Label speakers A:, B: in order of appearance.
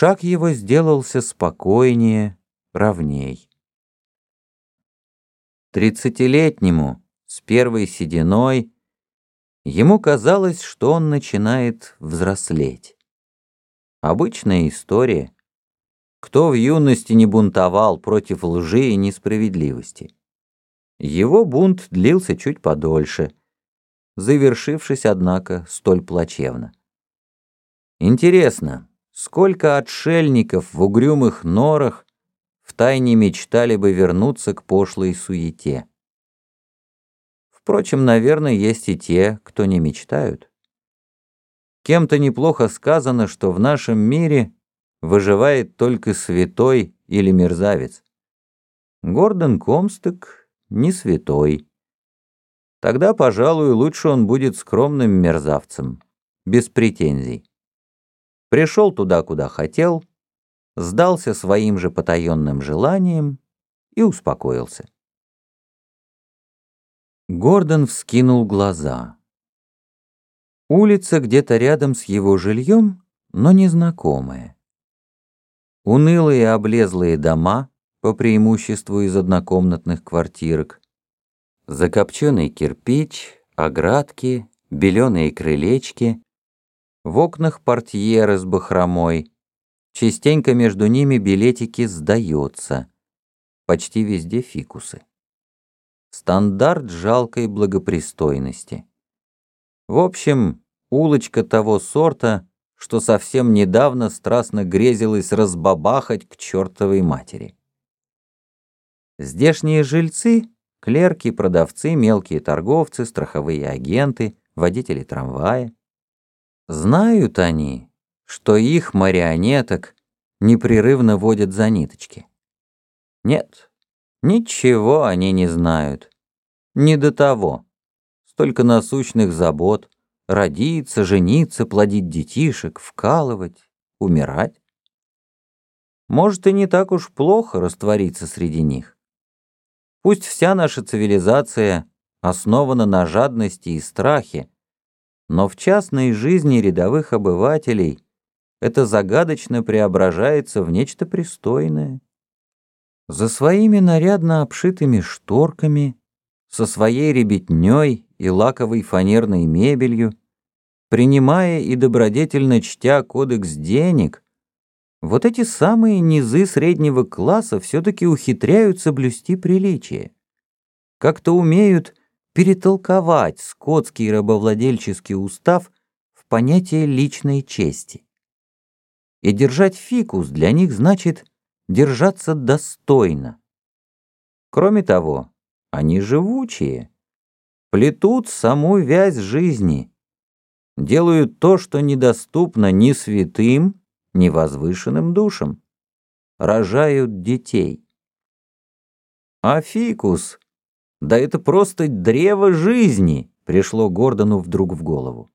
A: Шаг его сделался спокойнее, ровней. Тридцатилетнему, с первой сединой, ему казалось, что он начинает взрослеть. Обычная история. Кто в юности не бунтовал против лжи и несправедливости? Его бунт длился чуть подольше, завершившись, однако, столь плачевно. Интересно, сколько отшельников в угрюмых норах втайне мечтали бы вернуться к пошлой суете? Впрочем, наверное, есть и те, кто не мечтают. Кем-то неплохо сказано, что в нашем мире выживает только святой или мерзавец. Гордон Комсток не святой. Тогда, пожалуй, лучше он будет скромным мерзавцем, без претензий. Пришел туда, куда хотел, сдался своим же потаенным желаниям и успокоился. Гордон вскинул глаза. Улица где-то рядом с его жильем, но незнакомая. Унылые облезлые дома, по преимуществу из однокомнатных квартирок, закопченный кирпич, оградки, беленые крылечки, в окнах портьеры с бахромой, частенько между ними билетики «Сдается», почти везде фикусы. Стандарт жалкой благопристойности. В общем, улочка того сорта, что совсем недавно страстно грезилась разбабахать к чертовой матери. Здешние жильцы — клерки, продавцы, мелкие торговцы, страховые агенты, водители трамвая. Знают они, что их марионеток непрерывно водят за ниточки. Нет, ничего они не знают. Не до того столько насущных забот, родиться, жениться, плодить детишек, вкалывать, умирать. Может, и не так уж плохо раствориться среди них. Пусть вся наша цивилизация основана на жадности и страхе, но в частной жизни рядовых обывателей это загадочно преображается в нечто пристойное. За своими нарядно обшитыми шторками, со своей ребятней и лаковой фанерной мебелью, принимая и добродетельно чтя кодекс денег, вот эти самые низы среднего класса все-таки ухитряются блюсти приличие. Как-то умеют перетолковать скотский рабовладельческий устав в понятие личной чести. И держать фикус для них значит держаться достойно. Кроме того, они живучие плетут саму вязь жизни, делают то, что недоступно ни святым, ни возвышенным душам, рожают детей. А фикус, да это просто древо жизни, пришло Гордону вдруг в голову.